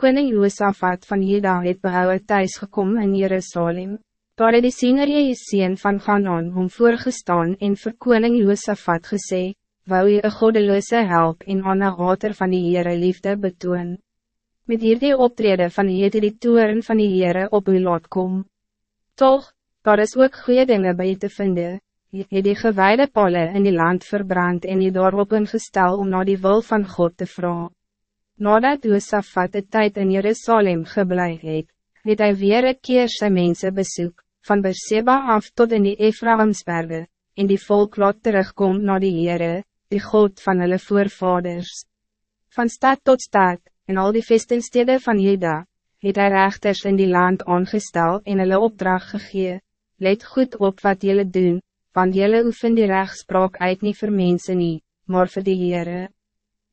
Koning Josafat van Juda het behouwe thuis gekomen in Jerusalem. Daar het die siener Jeesien van Ganon hom voorgestaan en vir koning Josafat gesê, wou jy een goddeloze help en aan een water van die Heere liefde betoon. Met hierdie optrede van die het die toeren van die Heere op u laat kom. Toch, daar is ook goede dingen bij je te vinden. Je het die gewijde palle in die land verbrand en je daarop ingestel om naar die wil van God te vragen. Nadat Josafat de tijd in Jerusalem geblei het, het hy weer een keer sy mense besoek, van Berseba af tot in die Ephraimsberge, en die volk laat terugkom naar die Heere, die God van hulle voorvaders. Van stad tot stad, en al die vestingstede van Juda, het hy rechters in die land aangestel en hulle opdracht gegee, let goed op wat jullie doen, want jullie oefen die rechtspraak uit niet voor mensen niet, maar voor die Heere.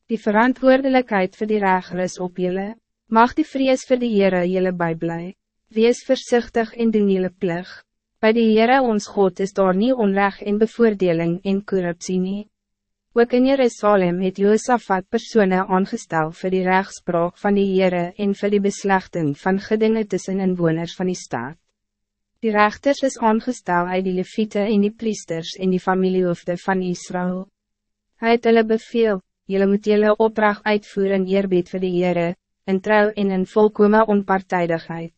Die verantwoordelijkheid voor die regel is op jullie. Mag die vrees voor die Heere jullie bijblij. Wees voorzichtig in doen jullie plig. Bij die Heere ons God is daar niet onrecht in bevoordeling en corruptie nie. Ook in Jerusalem het Josafat persone aangestel voor die rechtspraak van die Heere en voor die beslechting van gedinge tussen inwoners van die staat. Die rechters is aangestel uit die leviete en die priesters en die familiehoofde van Israël. Hij het hulle beveel, jullie moet jullie opdracht uitvoeren in eerbied voor de Heere, in trouw en in volkome onpartijdigheid.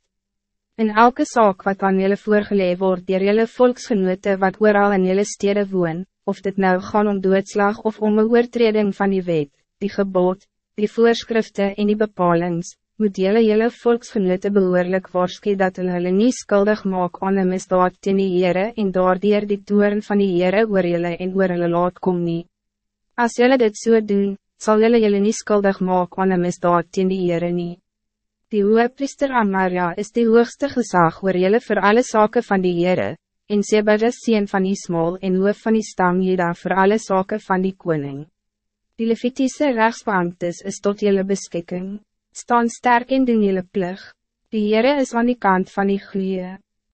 In elke zaak wat aan jullie voorgeleid wordt door jullie volksgenoten wat ooral in jullie steden woon, of dit nou gaan om doodslag of om een oortreding van die wet, die gebod, die voorschriften en die bepalings, moet jullie jullie volksgenoten behoorlijk waarschuwen dat hulle hulle nie skuldig maak aan een misdaad ten die Heere en daardier die toeren van die Heere oor jullie en oor hulle laat kom nie. Als jullie dit zo so doen, zal jullie jullie niet schuldig maken aan een misdaad teen die Heere nie. Die priester Amaria is die hoogste gezag waar jullie voor alle zaken van die Heere, en Seba is sien van Ismael en hoof van die stam Jeda voor alle zaken van die koning. Die Levitiese rechtsbeamtes is tot jullie beschikking, staan sterk in doen jullie plig, die Heere is aan die kant van die goeie.